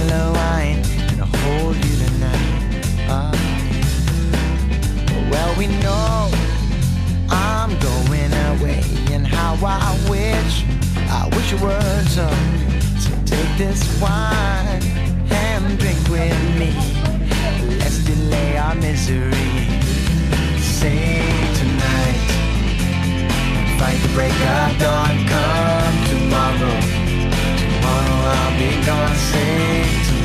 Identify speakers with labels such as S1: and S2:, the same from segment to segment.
S1: swallow, I ain't gonna hold you tonight. Uh, well, we know I'm going away, and how I wish, I wish you were so. So take this wine and drink with me. Let's delay our misery. Say tonight, fight the break of dawn. Come tomorrow, tomorrow I'll be gone. Say.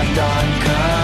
S1: I've done. Come